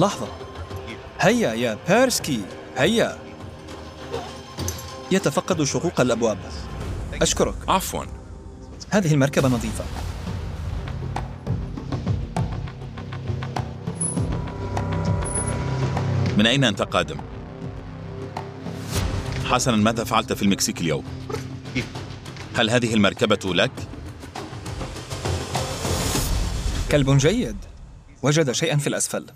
لحظة. هيا يا بيرسكي هيا. يتفقد شقوق الأبواب. أشكرك. عفوا. هذه المركبة نظيفة. من أين أنت قادم؟ حسنا ماذا فعلت في المكسيك اليوم؟ هل هذه المركبة لك؟ كلب جيد. وجد شيئا في الأسفل.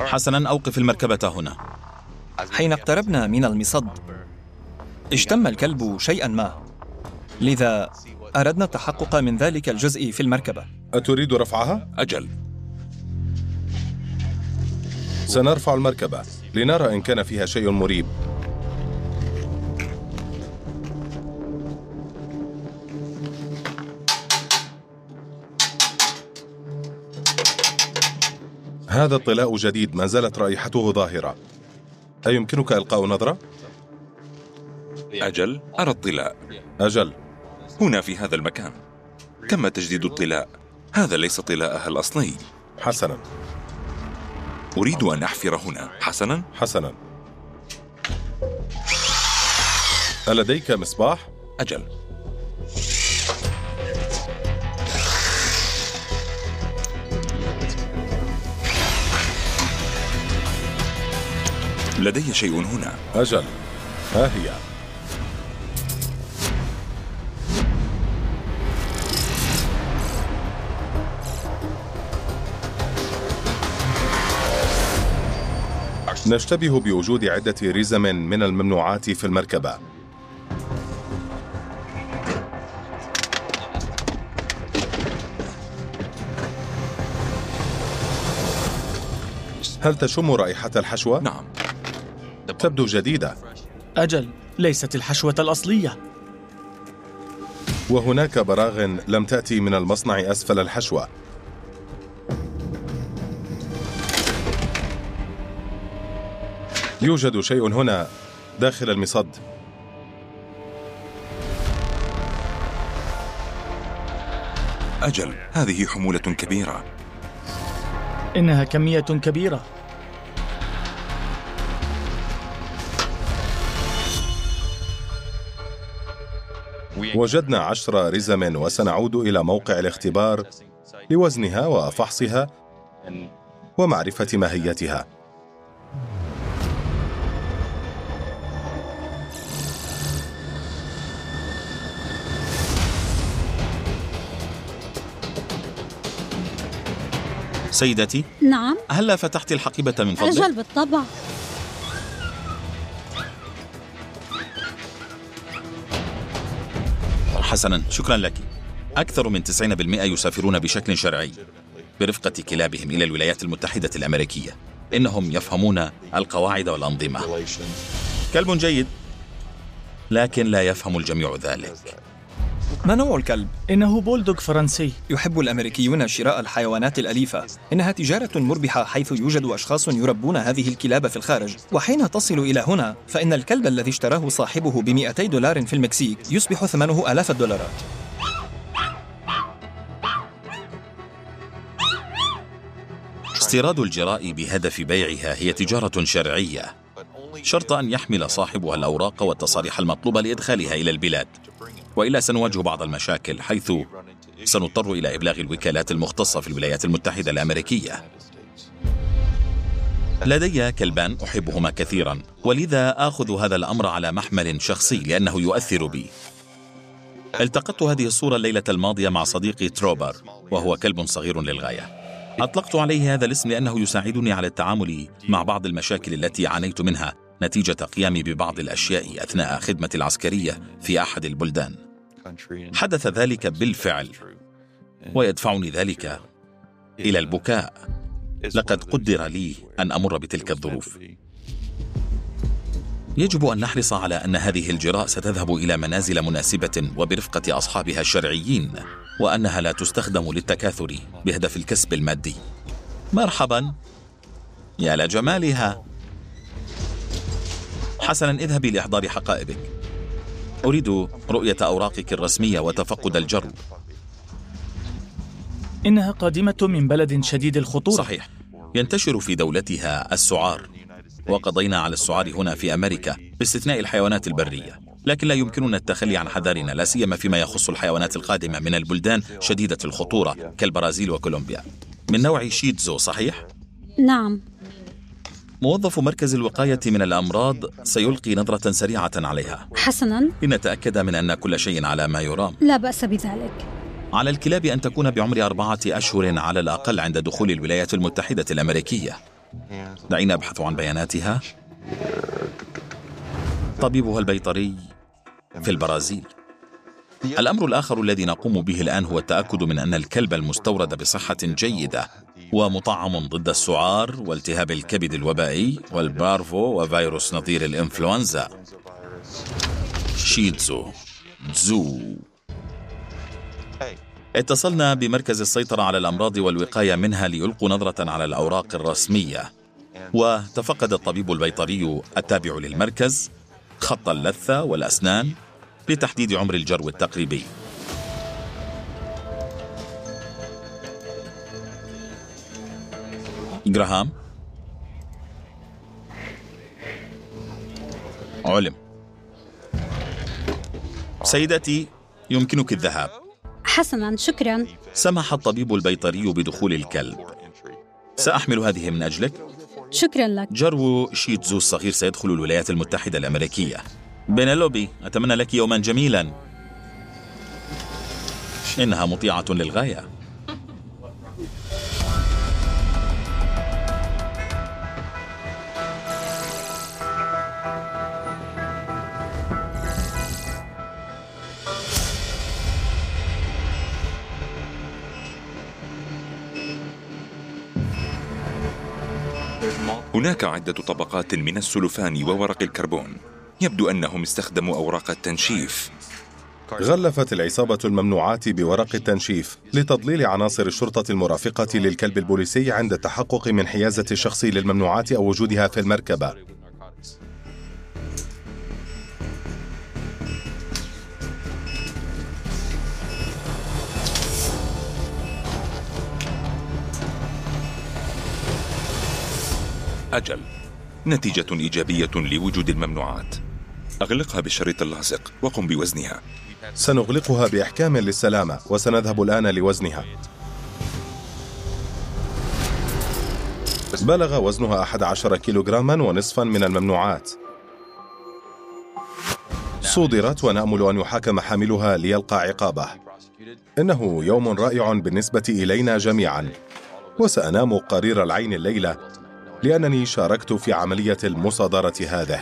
حسنا أوقف المركبة هنا. حين اقتربنا من المصد اشتم الكلب شيئا ما. لذا أردنا التحقق من ذلك الجزء في المركبة. أتريد رفعها؟ أجل. سنرفع المركبة لنرى إن كان فيها شيء مريب. هذا الطلاء جديد ما زالت رائحته ظاهرة. أيمكنك إلقاء نظرة؟ أجل أرى الطلاء أجل. هنا في هذا المكان. تم تجديد الطلاء؟ هذا ليس طلاءها الأصلي. حسنا. أريد أن أحفر هنا. حسنا؟ حسنا. ألديك مصباح؟ أجل. لدي شيء هنا. أجل. ها هي. نشتبه بوجود عدة رزم من الممنوعات في المركبة. هل تشم رائحة الحشوة؟ نعم. تبدو جديدة. أجل ليست الحشوة الأصلية. وهناك براغ لم تأتي من المصنع أسفل الحشوة. يوجد شيء هنا داخل المصد. أجل هذه حمولة كبيرة. إنها كمية كبيرة. وجدنا عشر رزم وسنعود إلى موقع الاختبار لوزنها وفحصها ومعرفة ماهيتها. سيدتي نعم. هلا فتحت الحقيبة من فضلك؟ أجل بالطبع. حسنا. شكرا لك. أكثر من 90% يسافرون بشكل شرعي برفقة كلابهم إلى الولايات المتحدة الأمريكية. إنهم يفهمون القواعد والأنظمة. كلب جيد لكن لا يفهم الجميع ذلك. ما نوع الكلب؟ إنه بولدوغ فرنسي. يحب الأمريكيون شراء الحيوانات الأليفة. إنها تجارة مربحة حيث يوجد أشخاص يربون هذه الكلاب في الخارج. وحين تصل إلى هنا فإن الكلب الذي اشتراه صاحبه ب 200 دولار في المكسيك يصبح ثمنه آلاف الدولارات. استيراد الجراء بهدف بيعها هي تجارة شرعية. شرط أن يحمل صاحبها الأوراق والتصاريح المطلوبة لإدخالها إلى البلاد. وإلا سنواجه بعض المشاكل حيث سنضطر إلى إبلاغ الوكالات المختصة في الولايات المتحدة الأمريكية. لدي كلبان أحبهما كثيرا ولذا آخذ هذا الأمر على محمل شخصي لأنه يؤثر بي. التقطت هذه الصورة الليلة الماضية مع صديقي تروبر وهو كلب صغير للغاية. أطلقت عليه هذا الاسم لأنه يساعدني على التعامل مع بعض المشاكل التي عانيت منها نتيجة قيامي ببعض الأشياء أثناء خدمة العسكرية في أحد البلدان. حدث ذلك بالفعل ويدفعني ذلك إلى البكاء. لقد قدر لي أن أمر بتلك الظروف. يجب أن نحرص على أن هذه الجراء ستذهب إلى منازل مناسبة وبرفقة أصحابها الشرعيين وأنها لا تستخدم للتكاثر بهدف الكسب المادي. مرحبا. يا لجمالها. حسنا اذهبي لإحضار حقائبك. أريد رؤية أوراقك الرسمية وتفقد الجرو إنها قادمة من بلد شديد الخطورة. صحيح. ينتشر في دولتها السعار. وقضينا على السعار هنا في أمريكا باستثناء الحيوانات البرية. لكن لا يمكننا التخلي عن حذرنا لا سيما فيما يخص الحيوانات القادمة من البلدان شديدة الخطورة كالبرازيل وكولومبيا. من نوع شيتزو صحيح؟ نعم. موظف مركز الوقاية من الأمراض سيلقي نظرة سريعة عليها. حسنا. لنتأكد من أن كل شيء على ما يرام. لا بأس بذلك. على الكلاب أن تكون بعمر أربعة أشهر على الأقل عند دخول الولايات المتحدة الأمريكية. دعينا أبحث عن بياناتها. طبيبها البيطري في البرازيل. الأمر الآخر الذي نقوم به الآن هو التأكد من أن الكلب المستورد بصحة جيدة ومطعم ضد السعار والتهاب الكبد الوبائي والبارفو وفيروس نظير الإنفلونزا. شيتزو. زو. اتصلنا بمركز السيطرة على الأمراض والوقاية منها ليلقوا نظرة على الأوراق الرسمية. وتفقد الطبيب البيطري التابع للمركز خط اللثة والأسنان لتحديد عمر الجرو التقريبي. جراهام. علم. سيدتي يمكنك الذهاب. حسنا شكرا. سمح الطبيب البيطري بدخول الكلب. سأحمل هذه من أجلك. شكرا لك. جرو شيتزو الصغير سيدخل الولايات المتحدة الأمريكية. بينالوبي أتمنى لك يوما جميلا. إنها مطيعة للغاية. هناك عدة طبقات من السلفان وورق الكربون. يبدو أنهم استخدموا أوراق التنشيف. غلفت العصابة الممنوعات بورق التنشيف لتضليل عناصر الشرطة المرافقة للكلب البوليسي عند التحقق من حيازة الشخص للممنوعات أو وجودها في المركبة. أجل. نتيجة إيجابية لوجود الممنوعات. أغلقها بالشريط اللاصق وقم بوزنها. سنغلقها بإحكام للسلامة وسنذهب الآن لوزنها. بلغ وزنها 11 كيلوغراما ونصفا من الممنوعات. صودرت ونأمل أن يحاكم حاملها ليلقى عقابه. إنه يوم رائع بالنسبة إلينا جميعا. وسأنام قرير العين الليلة لأنني شاركت في عملية المصادرة هذه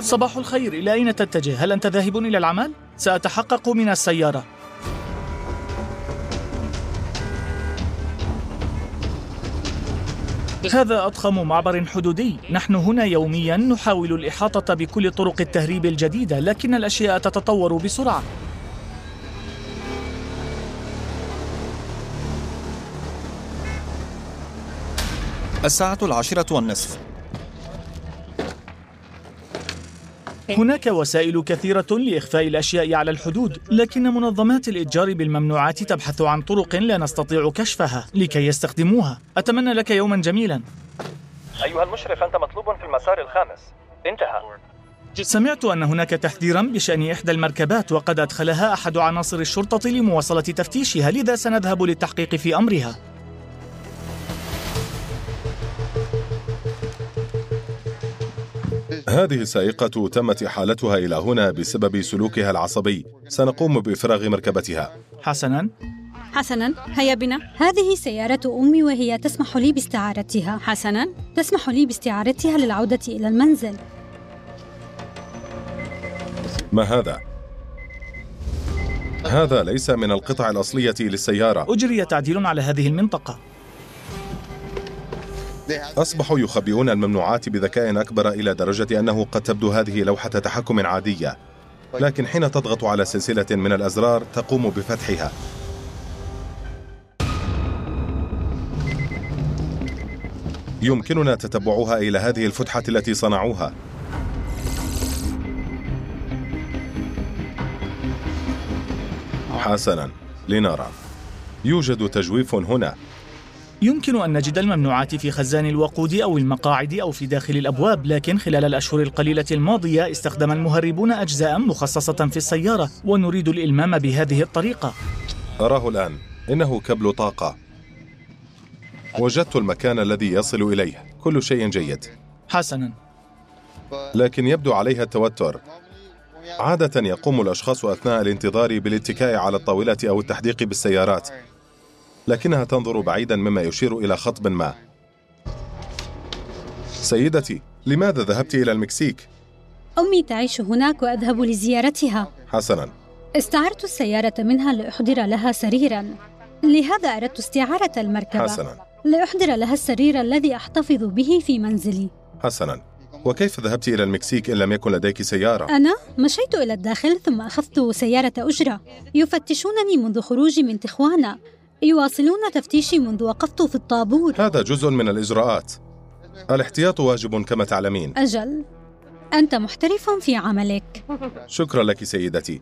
صباح الخير إلى أين تتجه؟ هل أنت ذاهب إلى العمل؟ سأتحقق من السيارة هذا أضخم معبر حدودي. نحن هنا يوميا نحاول الإحاطة بكل طرق التهريب الجديدة لكن الأشياء تتطور بسرعة. الساعة العاشرة والنصف. هناك وسائل كثيرة لإخفاء الأشياء على الحدود لكن منظمات الإتجار بالممنوعات تبحث عن طرق لا نستطيع كشفها لكي يستخدموها. أتمنى لك يوما جميلا. أيها المشرف أنت مطلوب في المسار الخامس. انتهى. سمعت أن هناك تحذيرا بشأن إحدى المركبات وقد أدخلها أحد عناصر الشرطة لمواصلة تفتيشها لذا سنذهب للتحقيق في أمرها. هذه السائقة تمت إحالتها إلى هنا بسبب سلوكها العصبي. سنقوم بإفراغ مركبتها. حسنا. حسنا. هيا بنا. هذه سيارة أمي وهي تسمح لي باستعارتها. حسنا. تسمح لي باستعارتها للعودة إلى المنزل. ما هذا؟ هذا ليس من القطع الأصلية للسيارة. أجري تعديل على هذه المنطقة. أصبحوا يخبئون الممنوعات بذكاء أكبر إلى درجة أنه قد تبدو هذه لوحة تحكم عادية. لكن حين تضغط على سلسلة من الأزرار تقوم بفتحها. يمكننا تتبعها إلى هذه الفتحة التي صنعوها. حسنا. لنرى. يوجد تجويف هنا. يمكن أن نجد الممنوعات في خزان الوقود أو المقاعد أو في داخل الأبواب لكن خلال الأشهر القليلة الماضية استخدم المهربون أجزاء مخصصة في السيارة ونريد الإلمام بهذه الطريقة. أراه الآن. إنه كبل طاقة. وجدت المكان الذي يصل إليه. كل شيء جيد. حسنا. لكن يبدو عليها التوتر. عادة يقوم الأشخاص أثناء الانتظار بالاتكاء على الطاولة أو التحديق بالسيارات. لكنها تنظر بعيدا مما يشير إلى خطب ما. سيدتي لماذا ذهبت إلى المكسيك؟ أمي تعيش هناك وأذهب لزيارتها. حسنا. استعرت السيارة منها لأحضر لها سريرا. لهذا أردت استعارة المركبة. حسنا. لأحضر لها السرير الذي أحتفظ به في منزلي. حسنا. وكيف ذهبت إلى المكسيك إن لم يكن لديك سيارة؟ أنا مشيت إلى الداخل ثم أخذت سيارة أجرة. يفتشونني منذ خروجي من تخوانا. يواصلون تفتيشي منذ وقفت في الطابور. هذا جزء من الإجراءات. الاحتياط واجب كما تعلمين. أجل أنت محترف في عملك. شكرا لك سيدتي.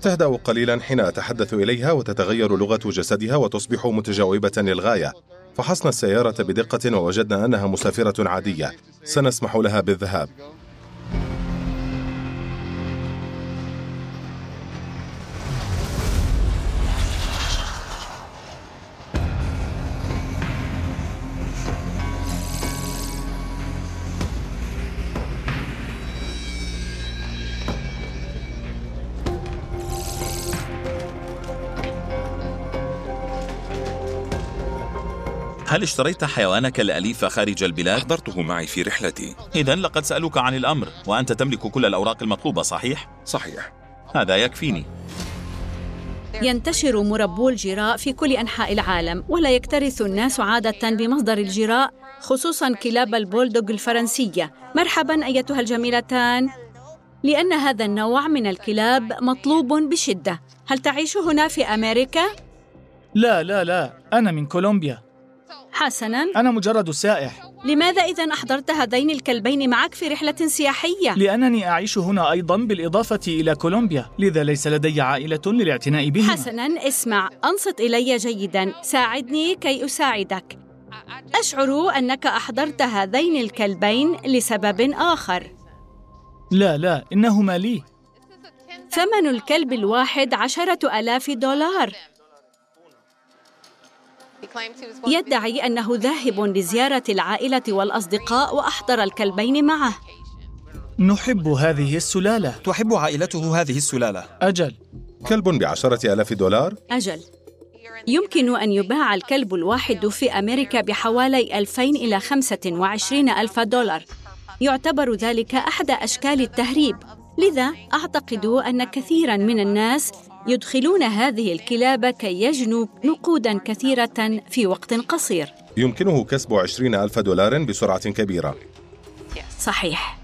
تهدأ قليلا حين أتحدث إليها وتتغير لغة جسدها وتصبح متجاوبة للغاية. فحصنا السيارة بدقة ووجدنا أنها مسافرة عادية. سنسمح لها بالذهاب. هل اشتريت حيوانك الأليف خارج البلاد؟ أحضرته معي في رحلتي. إذا لقد سألوك عن الأمر وأنت تملك كل الأوراق المطلوبة صحيح؟ صحيح. هذا يكفيني. ينتشر مربو الجراء في كل أنحاء العالم ولا يكترث الناس عادة بمصدر الجراء خصوصا كلاب البولدوغ الفرنسية. مرحبا أيتها الجميلتان. لأن هذا النوع من الكلاب مطلوب بشدة. هل تعيش هنا في أمريكا؟ لا لا لا. أنا من كولومبيا. حسنا. أنا مجرد سائح. لماذا إذا أحضرت هذين الكلبين معك في رحلة سياحية؟ لأنني أعيش هنا أيضا بالإضافة إلى كولومبيا لذا ليس لدي عائلة للاعتناء بهما. حسنا اسمع. أنصت إلي جيدا. ساعدني كي أساعدك. أشعر أنك أحضرت هذين الكلبين لسبب آخر. لا لا إنهما لي. ثمن الكلب الواحد عشرة ألاف دولار. يدعي أنه ذاهب لزيارة العائلة والأصدقاء وأحضر الكلبين معه. نحب هذه السلالة. تحب عائلته هذه السلالة. أجل. كلب بعشرة ألاف دولار؟ أجل. يمكن أن يباع الكلب الواحد في أمريكا بحوالي 2000 إلى 25 ألف دولار. يعتبر ذلك أحد أشكال التهريب. لذا أعتقد أن كثيرا من الناس يدخلون هذه الكلاب كي يجنوا نقودا كثيرة في وقت قصير. يمكنه كسب عشرين ألف دولار بسرعة كبيرة. صحيح.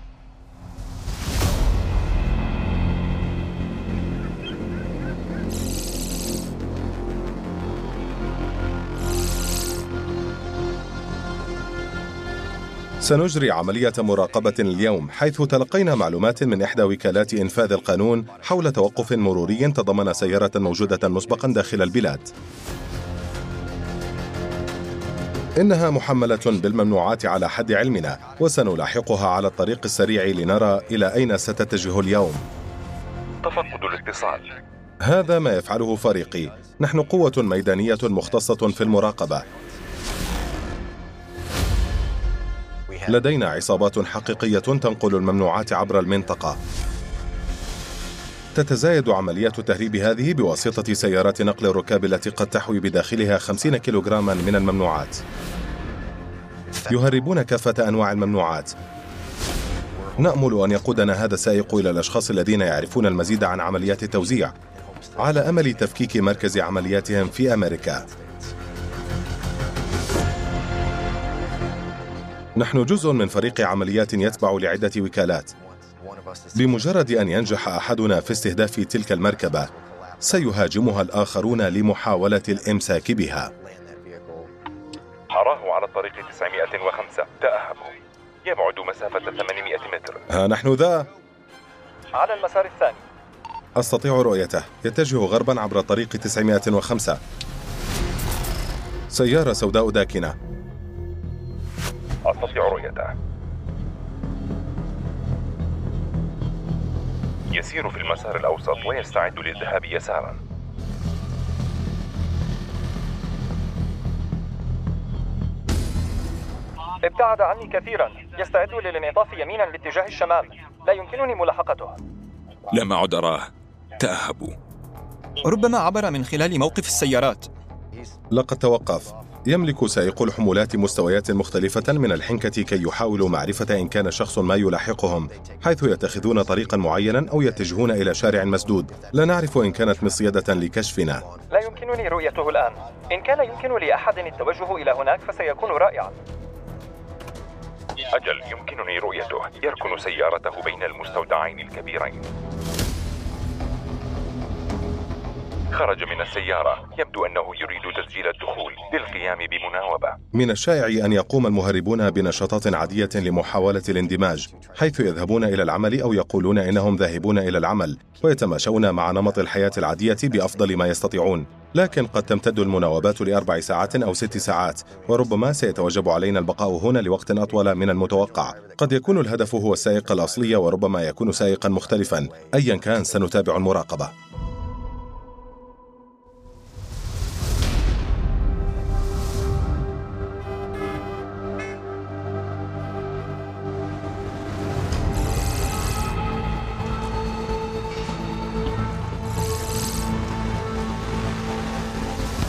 سنجري عملية مراقبة اليوم حيث تلقينا معلومات من إحدى وكالات إنفاذ القانون حول توقف مروري تضمن سيارة موجودة مسبقا داخل البلاد. إنها محملة بالممنوعات على حد علمنا وسنلاحقها على الطريق السريع لنرى إلى أين ستتجه اليوم. تفقد الاتصال. هذا ما يفعله فريقي. نحن قوة ميدانية مختصة في المراقبة. لدينا عصابات حقيقية تنقل الممنوعات عبر المنطقة. تتزايد عمليات تهريب هذه بواسطة سيارات نقل الركاب التي قد تحوي بداخلها 50 كيلوغراما من الممنوعات. يهربون كافة أنواع الممنوعات. نأمل أن يقودنا هذا السائق إلى الأشخاص الذين يعرفون المزيد عن عمليات التوزيع على أمل تفكيك مركز عملياتهم في أمريكا. نحن جزء من فريق عمليات يتبع لعدة وكالات. بمجرد أن ينجح أحدنا في استهداف تلك المركبة سيهاجمها الآخرون لمحاولة الإمساك بها. أراه على الطريق 905 تأهبوا يبعد مسافة 800 متر. ها نحن ذا؟ على المسار الثاني. أستطيع رؤيته. يتجه غربا عبر الطريق 905 سيارة سوداء داكنة. أستطيع رؤيته. يسير في المسار الأوسط ويستعد للذهاب يسارا. ابتعد عني كثيرا. يستعد للانعطاف يمينا باتجاه الشمال. لا يمكنني ملاحقته. لم أعد أراه تأهبوا. ربما عبر من خلال موقف السيارات. لقد توقف. يملك سائقو الحمولات مستويات مختلفة من الحنكة كي يحاولوا معرفة إن كان شخص ما يلاحقهم حيث يتخذون طريقا معينا أو يتجهون إلى شارع مسدود. لا نعرف إن كانت مصيدة لكشفنا. لا يمكنني رؤيته الآن. إن كان يمكن لأحد التوجه إلى هناك فسيكون رائعا. أجل يمكنني رؤيته. يركن سيارته بين المستودعين الكبيرين. خرج من السيارة. يبدو أنه يريد تسجيل الدخول للقيام بمناوبة. من الشائع أن يقوم المهربون بنشاطات عادية لمحاولة الاندماج حيث يذهبون إلى العمل أو يقولون إنهم ذاهبون إلى العمل ويتماشون مع نمط الحياة العادية بأفضل ما يستطيعون. لكن قد تمتد المناوبات لأربع ساعات أو ست ساعات وربما سيتوجب علينا البقاء هنا لوقت أطول من المتوقع. قد يكون الهدف هو السائق الأصلي وربما يكون سائقا مختلفا. أيا كان سنتابع المراقبة.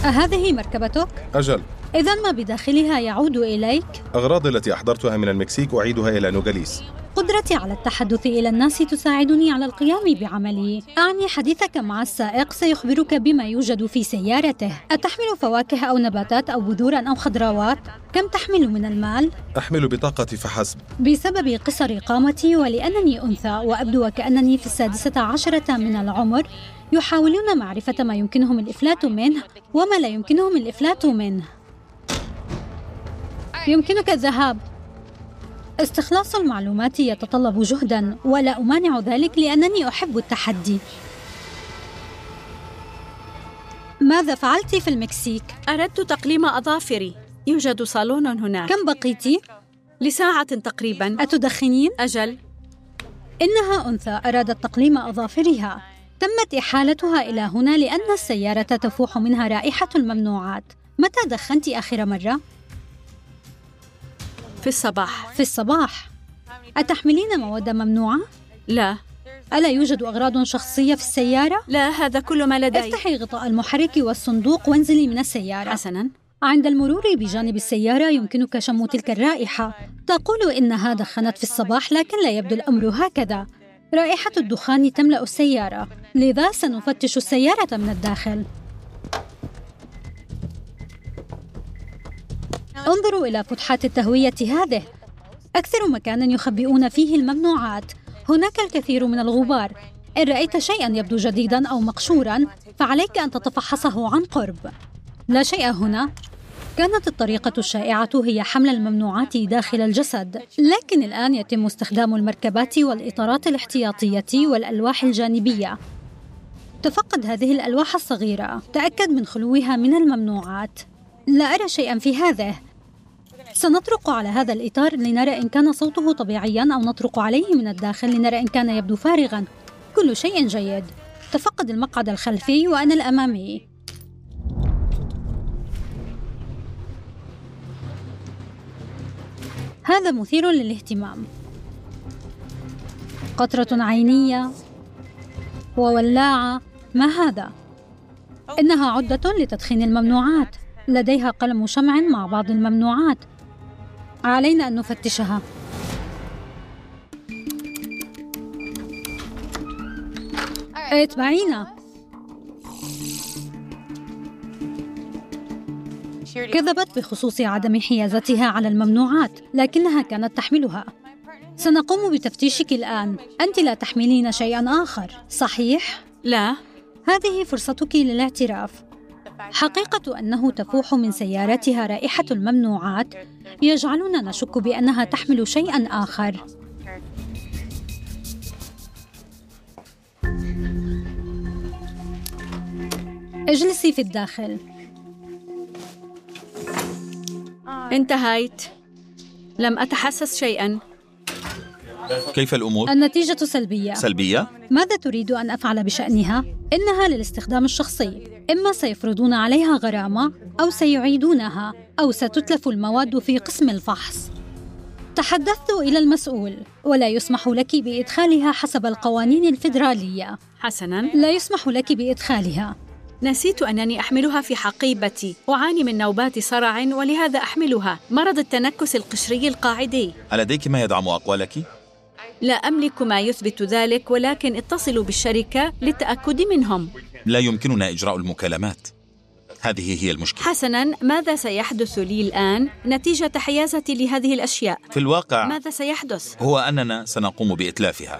أهذه مركبتك؟ أجل إذا ما بداخلها يعود إليك؟ أغراضي التي أحضرتها من المكسيك أعيدها إلى نوغاليس قدرتي على التحدث إلى الناس تساعدني على القيام بعملي أعني حديثك مع السائق سيخبرك بما يوجد في سيارته أتحمل فواكه أو نباتات أو بذورا أو خضروات؟ كم تحمل من المال؟ أحمل بطاقتي فحسب بسبب قصر قامتي ولأنني أنثى وأبدو وكأنني في السادسة عشرة من العمر يحاولون معرفة ما يمكنهم الإفلات منه وما لا يمكنهم الإفلات منه. يمكنك الذهاب. استخلاص المعلومات يتطلب جهدا ولا أمانع ذلك لأنني أحب التحدي. ماذا فعلت في المكسيك؟ أردت تقليم أظافري. يوجد صالون هناك. كم بقيت؟ لساعة تقريبا. أتدخنين؟ أجل. إنها أنثى. أرادت تقليم أظافرها. تمت إحالتها إلى هنا لأن السيارة تفوح منها رائحة الممنوعات. متى دخنت آخر مرة؟ في الصباح. في الصباح. أتحملين مواد ممنوعة؟ لا. ألا يوجد أغراض شخصية في السيارة؟ لا هذا كل ما لدي. افتحي غطاء المحرك والصندوق وانزلي من السيارة. حسنا. عند المرور بجانب السيارة يمكنك شم تلك الرائحة. تقول إنها دخنت في الصباح لكن لا يبدو الأمر هكذا. رائحة الدخان تملأ السيارة لذا سنفتش السيارة من الداخل. انظروا إلى فتحات التهوية هذه. أكثر مكان يخبئون فيه الممنوعات. هناك الكثير من الغبار. إن رأيت شيئا يبدو جديدا أو مقشورا فعليك أن تتفحصه عن قرب. لا شيء هنا. كانت الطريقة الشائعة هي حمل الممنوعات داخل الجسد، لكن الآن يتم استخدام المركبات والإطارات الاحتياطية والألواح الجانبية. تفقد هذه الألواح الصغيرة، تأكد من خلوها من الممنوعات. لا أرى شيئا في هذه. سنطرق على هذا الإطار لنرى إن كان صوته طبيعيا أو نطرق عليه من الداخل لنرى إن كان يبدو فارغا. كل شيء جيد. تفقد المقعد الخلفي وأنا الأمامي. هذا مثير للاهتمام. قطرة عينية وولاعة. ما هذا؟ إنها عدة لتدخين الممنوعات. لديها قلم شمع مع بعض الممنوعات. علينا أن نفتشها. اتبعينا. كذبت بخصوص عدم حيازتها على الممنوعات لكنها كانت تحملها. سنقوم بتفتيشك الآن. أنت لا تحملين شيئا آخر. صحيح؟ لا. هذه فرصتك للاعتراف. حقيقة أنه تفوح من سيارتها رائحة الممنوعات يجعلنا نشك بأنها تحمل شيئا آخر. اجلسي في الداخل. انتهيت. لم أتحسس شيئا. كيف الأمور؟ النتيجة سلبية. سلبية؟ ماذا تريد أن أفعل بشأنها؟ إنها للاستخدام الشخصي. إما سيفرضون عليها غرامة أو سيعيدونها أو ستتلف المواد في قسم الفحص. تحدثت إلى المسؤول ولا يسمح لك بإدخالها حسب القوانين الفيدرالية. حسناً. لا يسمح لك بإدخالها. نسيت أنني أحملها في حقيبتي. أعاني من نوبات صرع ولهذا أحملها. مرض التنكس القشري القاعدي. ألديك ما يدعم أقوالك؟ لا أملك ما يثبت ذلك ولكن اتصلوا بالشركة للتأكد منهم. لا يمكننا إجراء المكالمات. هذه هي المشكلة. حسناً ماذا سيحدث لي الآن؟ نتيجة حيازتي لهذه الأشياء؟ في الواقع ماذا سيحدث؟ هو أننا سنقوم بإتلافها.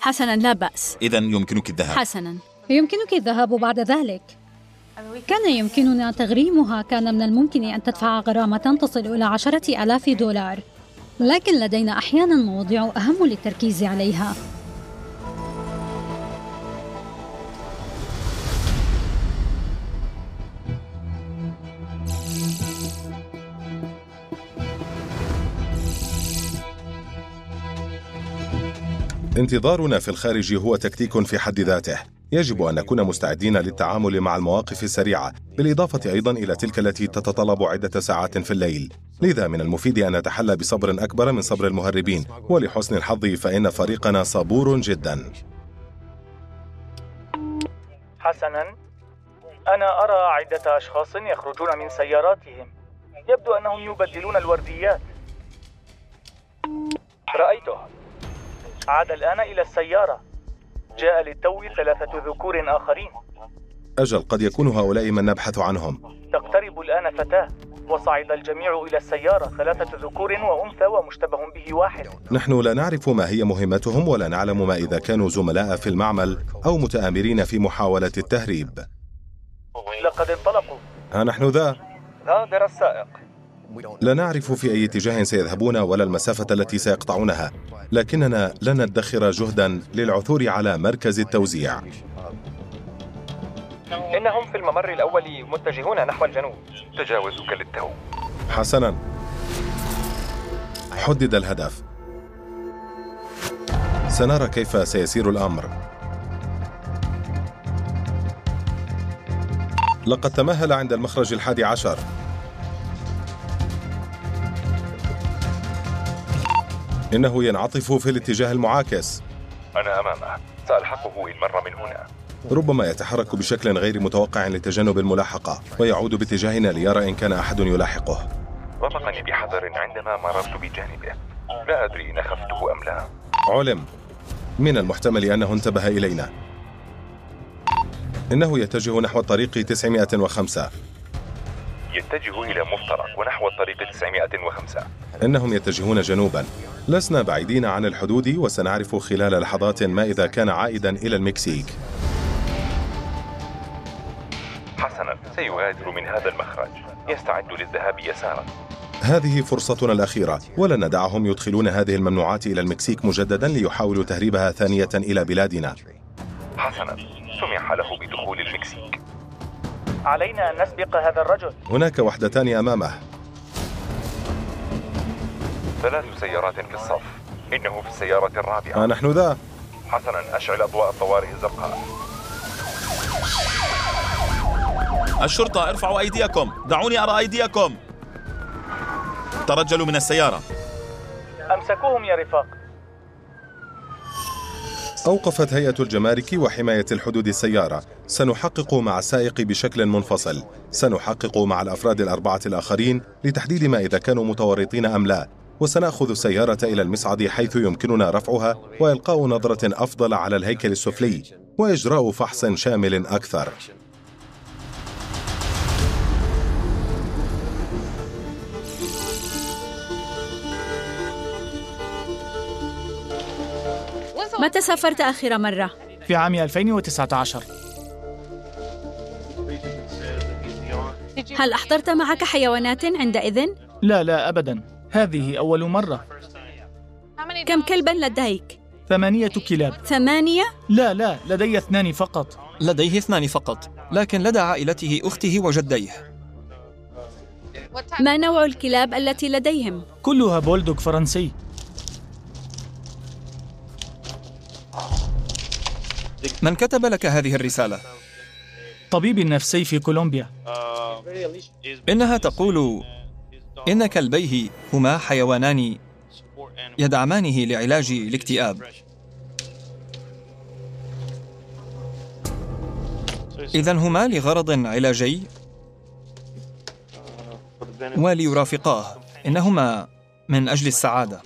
حسناً لا بأس. إذا يمكنك الذهاب. حسناً. يمكنك الذهاب بعد ذلك. كان يمكننا تغريمها. كان من الممكن أن تدفع غرامة تصل إلى عشرة آلاف دولار. لكن لدينا أحيانا مواضيع أهم للتركيز عليها. انتظارنا في الخارج هو تكتيك في حد ذاته. يجب أن نكون مستعدين للتعامل مع المواقف السريعة بالإضافة أيضا إلى تلك التي تتطلب عدة ساعات في الليل. لذا من المفيد أن نتحلى بصبر أكبر من صبر المهربين ولحسن الحظ فإن فريقنا صبور جدا. حسنا. أنا أرى عدة أشخاص يخرجون من سياراتهم. يبدو أنهم يبدلون الورديات. رأيته عاد الآن إلى السيارة. جاء للتو ثلاثة ذكور آخرين. أجل قد يكون هؤلاء من نبحث عنهم. تقترب الآن فتاة وصعد الجميع إلى السيارة ثلاثة ذكور وأنثى ومشتبه به واحد. نحن لا نعرف ما هي مهمتهم ولا نعلم ما إذا كانوا زملاء في المعمل أو متآمرين في محاولة التهريب. لقد انطلقوا. ها نحن ذا. غادر السائق. لا نعرف في أي اتجاه سيذهبون ولا المسافة التي سيقطعونها لكننا لن ندخر جهدا للعثور على مركز التوزيع. إنهم في الممر الأول متجهون نحو الجنوب. تجاوزك للتو. حسنا. حدد الهدف. سنرى كيف سيسير الأمر. لقد تمهل عند المخرج الحادي عشر. إنه ينعطف في الاتجاه المعاكس. أنا أمامه. سألحقه إن مر من هنا. ربما يتحرك بشكل غير متوقع لتجنب الملاحقة ويعود باتجاهنا ليرى إن كان أحد يلاحقه. رافقني بحذر عندما مررت بجانبه. لا أدري إن أخفته أم لا. علم. من المحتمل أنه انتبه إلينا. إنه يتجه نحو الطريق 905 يتجه إلى مفترق. ونحو الطريق 905 إنهم يتجهون جنوبا. لسنا بعيدين عن الحدود وسنعرف خلال لحظات ما إذا كان عائدا إلى المكسيك. حسنا سيغادر من هذا المخرج. يستعد للذهاب يسارا. هذه فرصتنا الأخيرة ولن ندعهم يدخلون هذه الممنوعات إلى المكسيك مجددا ليحاولوا تهريبها ثانية إلى بلادنا. حسنا سمح له بدخول المكسيك. علينا أن نسبق هذا الرجل. هناك وحدتان أمامه. ثلاث سيارات في الصف. إنه في السيارة ها الرابعة نحن ذا. حسنا أشعل أضواء الطوارئ الزرقاء الشرطة ارفعوا أيديكم. دعوني أرى أيديكم. ترجلوا من السيارة. أمسكوهم يا رفاق. أوقفت هيئة الجمارك وحماية الحدود السيارة. سنحقق مع السائق بشكل منفصل. سنحقق مع الأفراد الأربعة الآخرين لتحديد ما إذا كانوا متورطين أم لا. وسنأخذ السيارة إلى المصعد حيث يمكننا رفعها وإلقاء نظرة أفضل على الهيكل السفلي وإجراء فحص شامل أكثر متى سافرت آخر مرة؟ في عام 2019 هل أحضرت معك حيوانات عندئذ؟ لا لا أبدا هذه أول مرة كم كلبا لديك؟ ثمانية كلاب ثمانية؟ لا لا لدي اثنان فقط لديه اثنان فقط لكن لدى عائلته أخته وجديه ما نوع الكلاب التي لديهم؟ كلها بولدوغ فرنسي من كتب لك هذه الرسالة؟ طبيب نفسي في كولومبيا إنها تقول إن كلبيه هما حيوانان يدعمانه لعلاج الاكتئاب. إذا هما لغرض علاجي وليرافقاه. إنهما من أجل السعادة.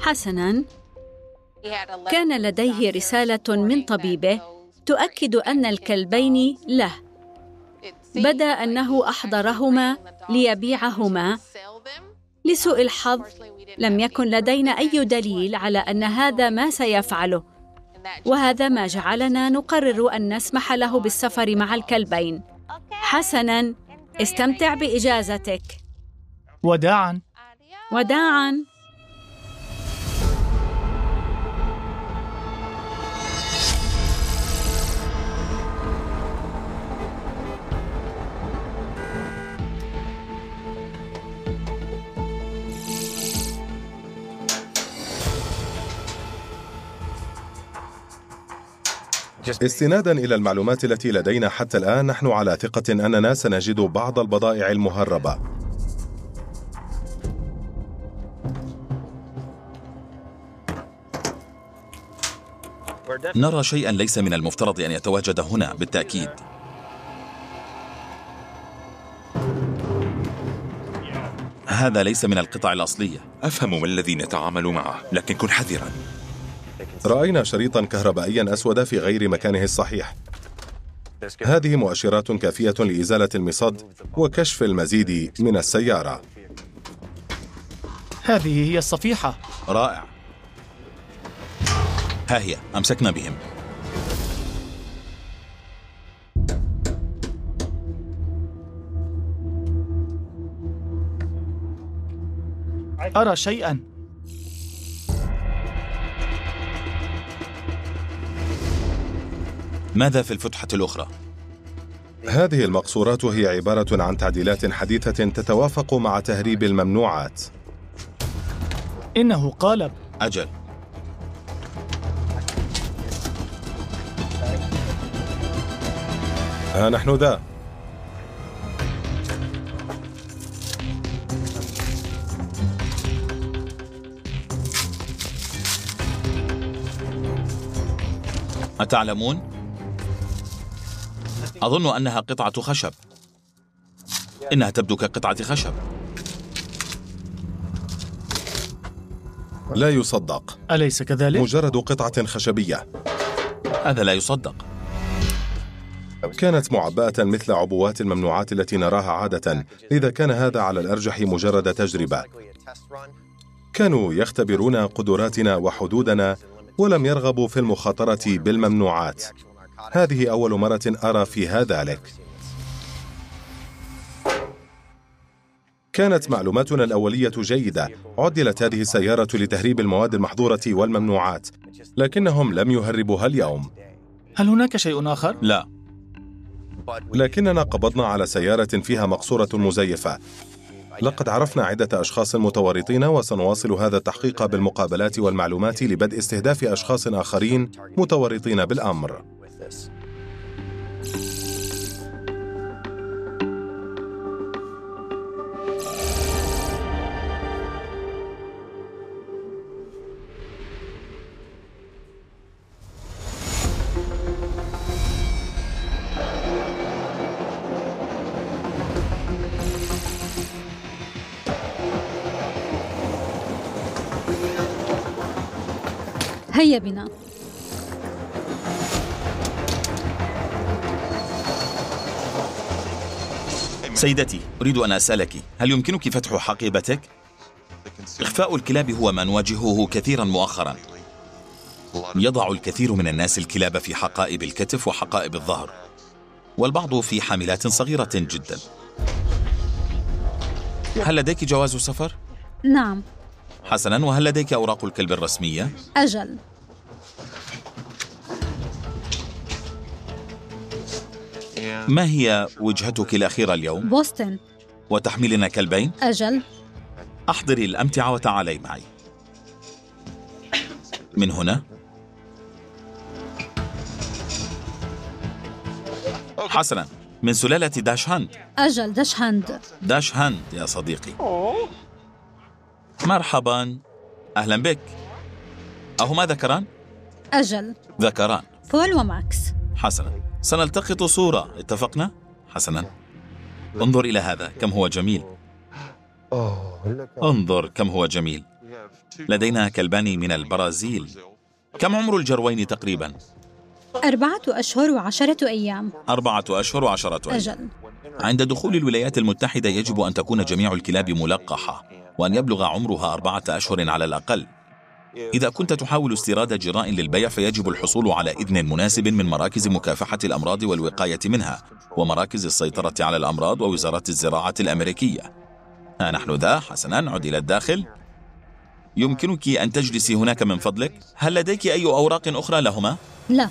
حسناً. كان لديه رسالة من طبيبه تؤكد أن الكلبين له. بدأ أنه أحضرهما ليبيعهما. لسوء الحظ لم يكن لدينا أي دليل على أن هذا ما سيفعله. وهذا ما جعلنا نقرر أن نسمح له بالسفر مع الكلبين. حسناً استمتع بإجازتك. وداعا. وداعاً. استنادا إلى المعلومات التي لدينا حتى الآن نحن على ثقة أننا سنجد بعض البضائع المهربة. نرى شيئا ليس من المفترض أن يتواجد هنا بالتأكيد. هذا ليس من القطع الأصلية. أفهم ما الذي نتعامل معه لكن كن حذرا. رأينا شريطا كهربائيا أسود في غير مكانه الصحيح. هذه مؤشرات كافية لإزالة المصد وكشف المزيد من السيارة. هذه هي الصفيحة. رائع. ها هي أمسكنا بهم. أرى شيئا. ماذا في الفتحة الأخرى؟ هذه المقصورات هي عبارة عن تعديلات حديثة تتوافق مع تهريب الممنوعات. إنه قالب أجل. ها نحن ذا. أتعلمون؟ أظن أنها قطعة خشب. إنها تبدو كقطعة خشب. لا يصدق. أليس كذلك؟ مجرد قطعة خشبية. هذا لا يصدق. كانت معبأة مثل عبوات الممنوعات التي نراها عادة. إذا كان هذا على الأرجح مجرد تجربة. كانوا يختبرون قدراتنا وحدودنا ولم يرغبوا في المخاطرة بالممنوعات. هذه أول مرة أرى فيها ذلك كانت معلوماتنا الأولية جيدة. عدلت هذه السيارة لتهريب المواد المحظورة والممنوعات لكنهم لم يهربوها اليوم. هل هناك شيء آخر؟ لا. لكننا قبضنا على سيارة فيها مقصورة مزيفة. لقد عرفنا عدة أشخاص متورطين وسنواصل هذا التحقيق بالمقابلات والمعلومات لبدء استهداف أشخاص آخرين متورطين بالأمر. سيدتي أريد أن أسألك هل يمكنك فتح حقيبتك؟ إخفاء الكلاب هو ما نواجهه كثيرا مؤخرا. يضع الكثير من الناس الكلاب في حقائب الكتف وحقائب الظهر والبعض في حاملات صغيرة جدا. هل لديك جواز سفر؟ نعم. حسنا وهل لديك أوراق الكلب الرسمية؟ أجل. ما هي وجهتك الأخيرة اليوم؟ بوسطن. وتحملنا كلبين؟ أجل. أحضري الأمتعة وتعالي معي. من هنا. حسنا من سلالة داش هاند أجل دش هاند داش هاند يا صديقي. مرحبا. أهلا بك. أهما ذكران؟ أجل. ذكران. بول وماكس. حسنا. سنلتقط صورة. اتفقنا؟ حسنا. انظر إلى هذا. كم هو جميل. انظر كم هو جميل. لدينا كلبان من البرازيل. كم عمر الجروين تقريبا؟ أربعة أشهر وعشرة أيام. أربعة أشهر وعشرة أيام. أجل. عند دخول الولايات المتحدة يجب أن تكون جميع الكلاب ملقحة وأن يبلغ عمرها أربعة أشهر على الأقل. إذا كنت تحاول استيراد جراء للبيع فيجب الحصول على إذن مناسب من مراكز مكافحة الأمراض والوقاية منها ومراكز السيطرة على الأمراض ووزارة الزراعة الأمريكية. ها نحن ذا حسنا عد إلى الداخل. يمكنك أن تجلسي هناك من فضلك؟ هل لديك أي أوراق أخرى لهما؟ لا.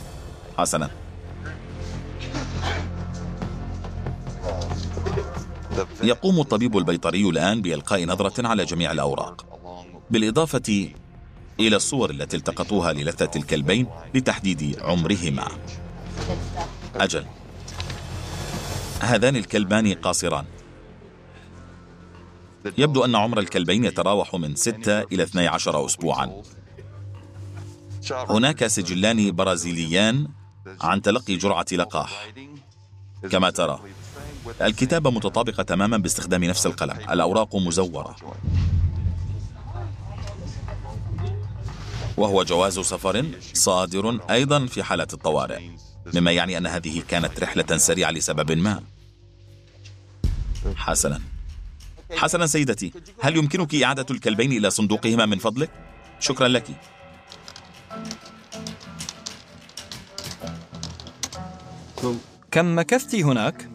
حسنا. يقوم الطبيب البيطري الآن بإلقاء نظرة على جميع الأوراق. بالإضافة إلى الصور التي التقطوها للثة الكلبين لتحديد عمرهما. أجل. هذان الكلبان قاصران. يبدو أن عمر الكلبين يتراوح من 6 إلى 12 أسبوعا. هناك سجلان برازيليان عن تلقي جرعة لقاح. كما ترى الكتابة متطابقة تماما باستخدام نفس القلم. الأوراق مزورة. وهو جواز سفر صادر أيضا في حالة الطوارئ مما يعني أن هذه كانت رحلة سريعة لسبب ما حسنا حسنا سيدتي هل يمكنك إعادة الكلبين إلى صندوقهما من فضلك؟ شكرا لك كم مكثت هناك؟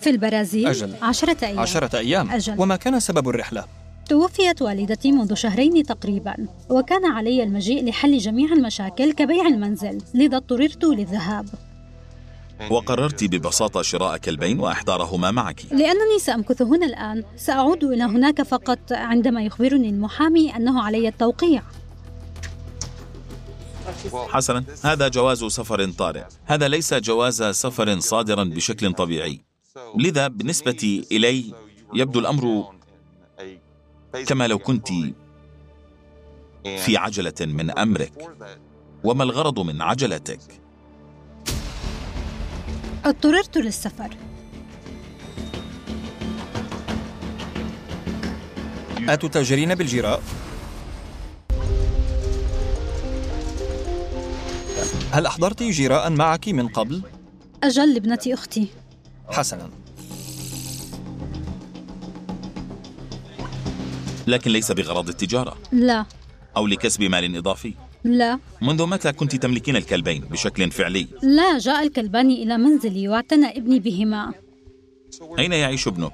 في البرازيل أجل. عشرة أيام عشرة أيام أجل. وما كان سبب الرحلة؟ توفيت والدتي منذ شهرين تقريبا وكان علي المجيء لحل جميع المشاكل كبيع المنزل لذا اضطررت للذهاب. وقررت ببساطة شراء كلبين وإحضارهما معك. لأنني سأمكث هنا الآن سأعود إلى هناك فقط عندما يخبرني المحامي أنه علي التوقيع. حسنا هذا جواز سفر طارئ. هذا ليس جواز سفر صادرا بشكل طبيعي. لذا بالنسبة إلي يبدو الأمر كما لو كنت في عجلة من أمرك وما الغرض من عجلتك؟ اضطررت للسفر أتتاجرين بالجراء؟ هل أحضرت جراء معك من قبل؟ أجل لابنة أختي حسنا لكن ليس بغرض التجارة. لا. أو لكسب مال إضافي. لا. منذ متى كنت تملكين الكلبين بشكل فعلي؟ لا جاء الكلبان إلى منزلي واعتنى ابني بهما. أين يعيش ابنك؟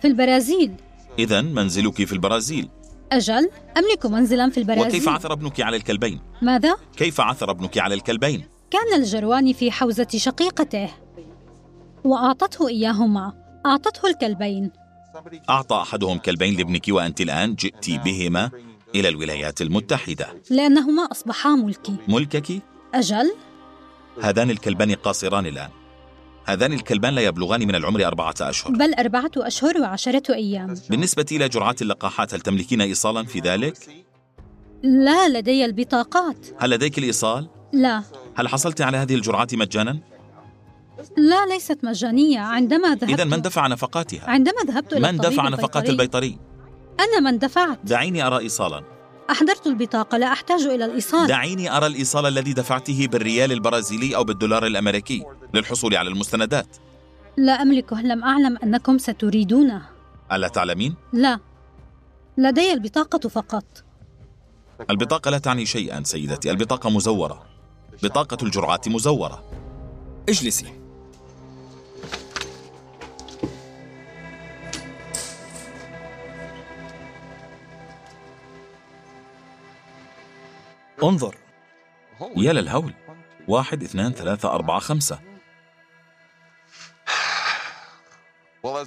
في البرازيل. إذا منزلك في البرازيل. أجل؟ أملك منزلا في البرازيل. وكيف عثر ابنك على الكلبين؟ ماذا؟ كيف عثر ابنك على الكلبين؟ كان الجروان في حوزة شقيقته. وأعطته إياهما. أعطته الكلبين. أعطى أحدهم كلبين لابنك وأنت الآن جئت بهما إلى الولايات المتحدة لأنهما أصبحا ملكي ملكك؟ أجل هذان الكلبان قاصران الآن هذان الكلبان لا يبلغان من العمر أربعة أشهر بل أربعة أشهر وعشرة أيام بالنسبة إلى جرعات اللقاحات هل تملكين إيصالا في ذلك؟ لا لدي البطاقات هل لديك الإيصال؟ لا هل حصلت على هذه الجرعات مجانا؟ لا ليست مجانية. عندما ذهبت إذا من دفع نفقاتها؟ عندما ذهبت إلى من دفع نفقات البيطري، البيطري؟ أنا من دفعت. دعيني أرى إيصالا. أحضرت البطاقة لا أحتاج إلى الإيصال. دعيني أرى الإيصال الذي دفعته بالريال البرازيلي أو بالدولار الأمريكي للحصول على المستندات. لا أملكه. لم أعلم أنكم ستريدونه. ألا تعلمين؟ لا. لدي البطاقة فقط. البطاقة لا تعني شيئا سيدتي. البطاقة مزورة. بطاقة الجرعات مزورة. اجلسي. انظر. يا للهول واحد اثنان ثلاثة أربعة خمسة.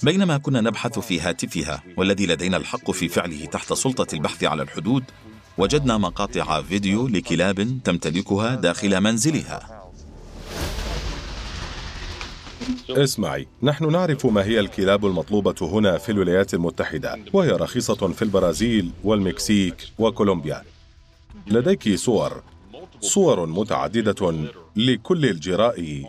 بينما كنا نبحث في هاتفها والذي لدينا الحق في فعله تحت سلطة البحث على الحدود وجدنا مقاطع فيديو لكلاب تمتلكها داخل منزلها. اسمعي نحن نعرف ما هي الكلاب المطلوبة هنا في الولايات المتحدة وهي رخيصة في البرازيل والمكسيك وكولومبيا. لديك صور صور متعددة لكل الجراء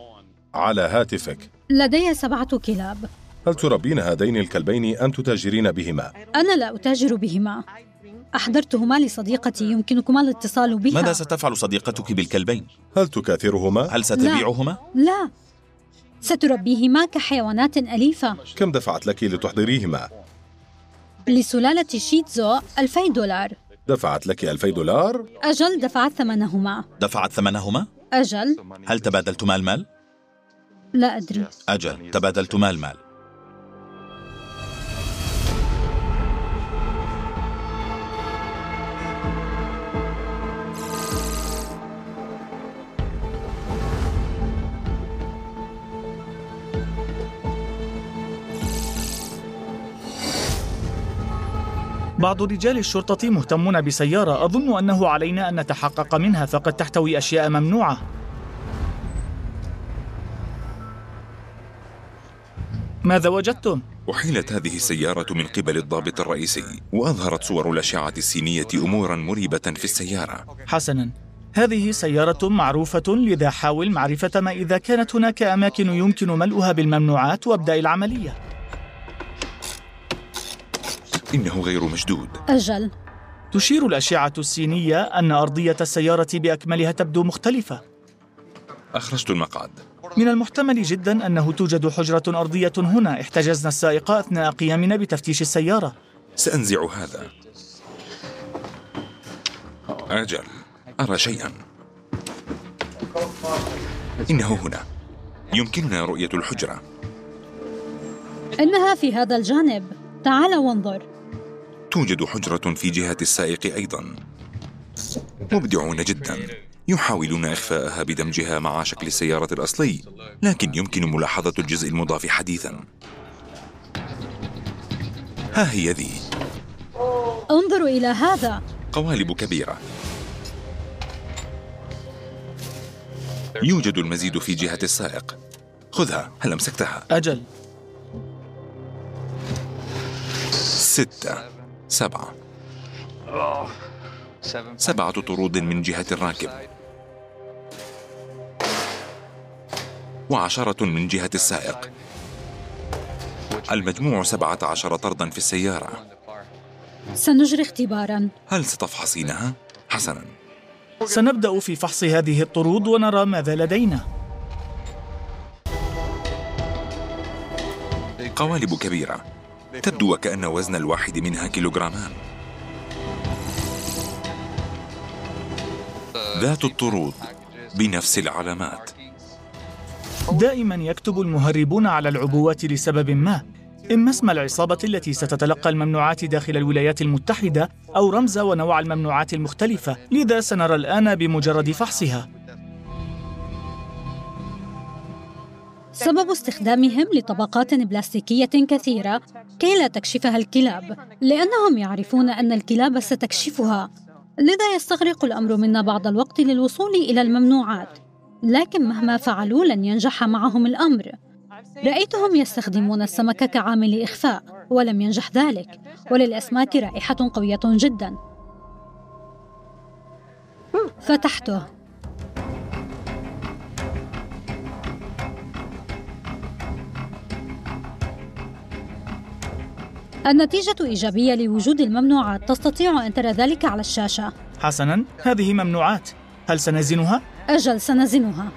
على هاتفك لدي سبعة كلاب هل تربين هذين الكلبين أم تتاجرين بهما؟ أنا لا أتاجر بهما أحضرتهما لصديقتي يمكنكما الاتصال بها ماذا ستفعل صديقتك بالكلبين؟ هل تكاثرهما؟ هل ستبيعهما؟ لا ستربيهما كحيوانات أليفة كم دفعت لك لتحضريهما؟ لسلالة شيتزو ألفي دولار دفعت لك ألفي دولار؟ أجل دفعت ثمنهما دفعت ثمنهما؟ أجل هل تبادلتما المال؟ لا أدري أجل تبادلتما المال بعض رجال الشرطة مهتمون بسيارة. أظن أنه علينا أن نتحقق منها فقد تحتوي أشياء ممنوعة. ماذا وجدتم؟ أحيلت هذه السيارة من قبل الضابط الرئيسي وأظهرت صور الأشعة السينية أمورا مريبة في السيارة. حسنا هذه سيارة معروفة لذا حاول معرفة ما إذا كانت هناك أماكن يمكن ملؤها بالممنوعات وابدأ العملية. إنه غير مشدود. أجل. تشير الأشعة السينية أن أرضية السيارة بأكملها تبدو مختلفة. أخرجت المقعد. من المحتمل جدا أنه توجد حجرة أرضية هنا. احتجزنا السائق أثناء قيامنا بتفتيش السيارة. سأنزع هذا. أجل. أرى شيئا. إنه هنا. يمكننا رؤية الحجرة. إنها في هذا الجانب. تعال وانظر. توجد حجرة في جهة السائق أيضا. مبدعون جدا. يحاولون إخفاءها بدمجها مع شكل السيارة الأصلي لكن يمكن ملاحظة الجزء المضاف حديثا. ها هي ذي. انظروا إلى هذا. قوالب كبيرة. يوجد المزيد في جهة السائق. خذها هل أمسكتها؟ أجل. ستة. سبعة. سبعة طرود من جهة الراكب. وعشرة من جهة السائق. المجموع سبعة عشر طردا في السيارة. سنجري اختبارا. هل ستفحصينها؟ حسنا. سنبدأ في فحص هذه الطرود ونرى ماذا لدينا. قوالب كبيرة. تبدو وكأن وزن الواحد منها كيلوغرامان ذات الطرود بنفس العلامات. دائما يكتب المهربون على العبوات لسبب ما إما اسم العصابة التي ستتلقى الممنوعات داخل الولايات المتحدة أو رمز ونوع الممنوعات المختلفة لذا سنرى الآن بمجرد فحصها. سبب استخدامهم لطبقات بلاستيكية كثيرة كي لا تكشفها الكلاب لأنهم يعرفون أن الكلاب ستكشفها. لذا يستغرق الأمر منا بعض الوقت للوصول إلى الممنوعات لكن مهما فعلوا لن ينجح معهم الأمر. رأيتهم يستخدمون السمك كعامل إخفاء ولم ينجح ذلك وللأسماك رائحة قوية جدا. فتحته. النتيجة إيجابية لوجود الممنوعات. تستطيع أن ترى ذلك على الشاشة. حسنا هذه ممنوعات. هل سنزنها؟ أجل سنزنها.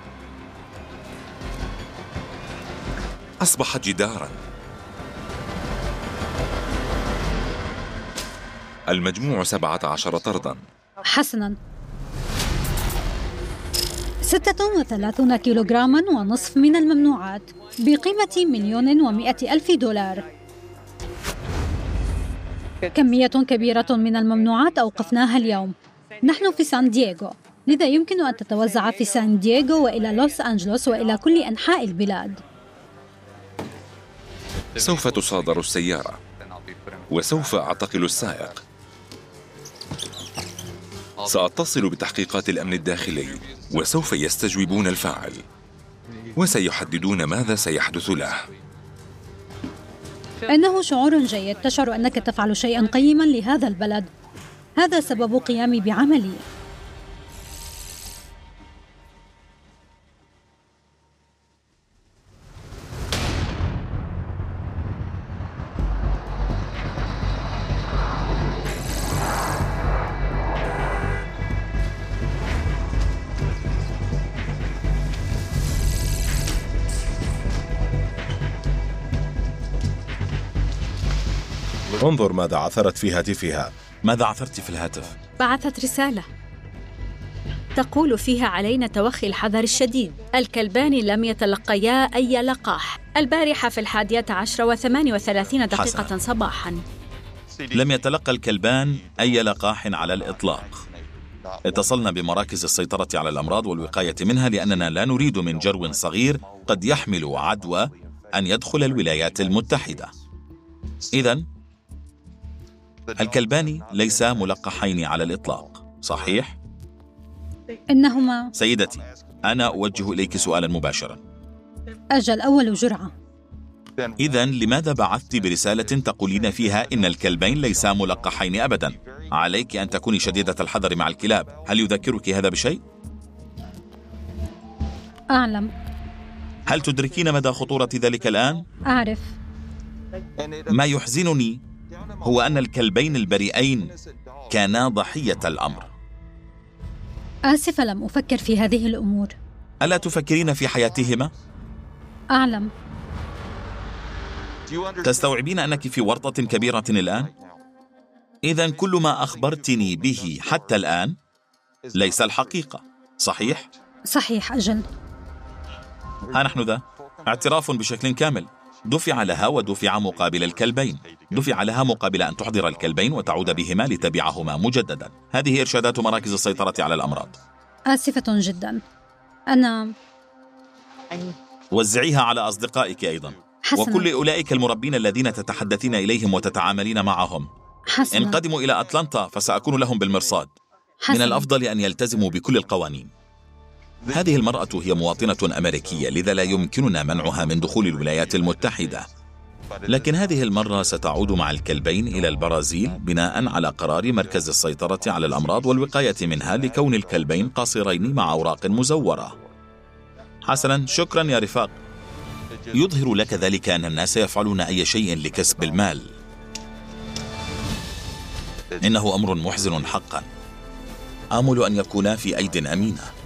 أصبح جدارا. المجموع سبعة عشر طردا. حسنا. ستة وثلاثون كيلوغراما ونصف من الممنوعات بقيمة مليون ومائة ألف دولار. كمية كبيرة من الممنوعات أوقفناها اليوم. نحن في سان دييغو. لذا يمكن أن تتوزع في سان دييغو وإلى لوس أنجلوس وإلى كل أنحاء البلاد. سوف تصادر السيارة. وسوف أعتقل السائق. سأتصل بتحقيقات الأمن الداخلي. وسوف يستجوبون الفاعل. وسيحددون ماذا سيحدث له. إنه شعور جيد تشعر أنك تفعل شيئا قيما لهذا البلد. هذا سبب قيامي بعملي. انظر ماذا عثرت في هاتفها. ماذا عثرت في الهاتف؟ بعثت رسالة. تقول فيها علينا توخي الحذر الشديد. الكلبان لم يتلقيا أي لقاح. البارحة في الحادية عشر وثماني وثلاثين دقيقة حسنا. صباحا. لم يتلقى الكلبان أي لقاح على الإطلاق. اتصلنا بمراكز السيطرة على الأمراض والوقاية منها لأننا لا نريد من جرو صغير قد يحمل عدوى أن يدخل الولايات المتحدة. إذا الكلبان ليسا ملقحين على الإطلاق صحيح؟ إنهما سيدتي أنا أوجه إليك سؤالا مباشرا أجل أول جرعة إذا لماذا بعثت برسالة تقولين فيها إن الكلبين ليسا ملقحين أبدا؟ عليك أن تكوني شديدة الحذر مع الكلاب هل يذكرك هذا بشيء؟ أعلم هل تدركين مدى خطورة ذلك الآن؟ أعرف ما يحزنني هو أن الكلبين البريئين كانا ضحية الأمر آسفة لم أفكر في هذه الأمور ألا تفكرين في حياتهما؟ أعلم تستوعبين أنك في ورطة كبيرة الآن؟ إذا كل ما أخبرتني به حتى الآن ليس الحقيقة صحيح؟ صحيح أجل ها نحن ذا اعتراف بشكل كامل دفع لها ودفع مقابل الكلبين. دفع لها مقابل أن تحضر الكلبين وتعود بهما لتبيعهما مجددا. هذه إرشادات مراكز السيطرة على الأمراض. آسفة جدا. أنا وزعيها على أصدقائك أيضا. حسنا. وكل أولئك المربين الذين تتحدثين إليهم وتتعاملين معهم. إن حسنا. قدموا إلى أتلانتا فسأكون لهم بالمرصاد. من حسنا. الأفضل أن يلتزموا بكل القوانين. هذه المرأة هي مواطنة أمريكية لذا لا يمكننا منعها من دخول الولايات المتحدة. لكن هذه المرة ستعود مع الكلبين إلى البرازيل بناء على قرار مركز السيطرة على الأمراض والوقاية منها لكون الكلبين قاصرين مع أوراق مزورة. حسنا شكرا يا رفاق. يظهر لك ذلك أن الناس يفعلون أي شيء لكسب المال. إنه أمر محزن حقا. آمل أن يكونا في أيد أمينة.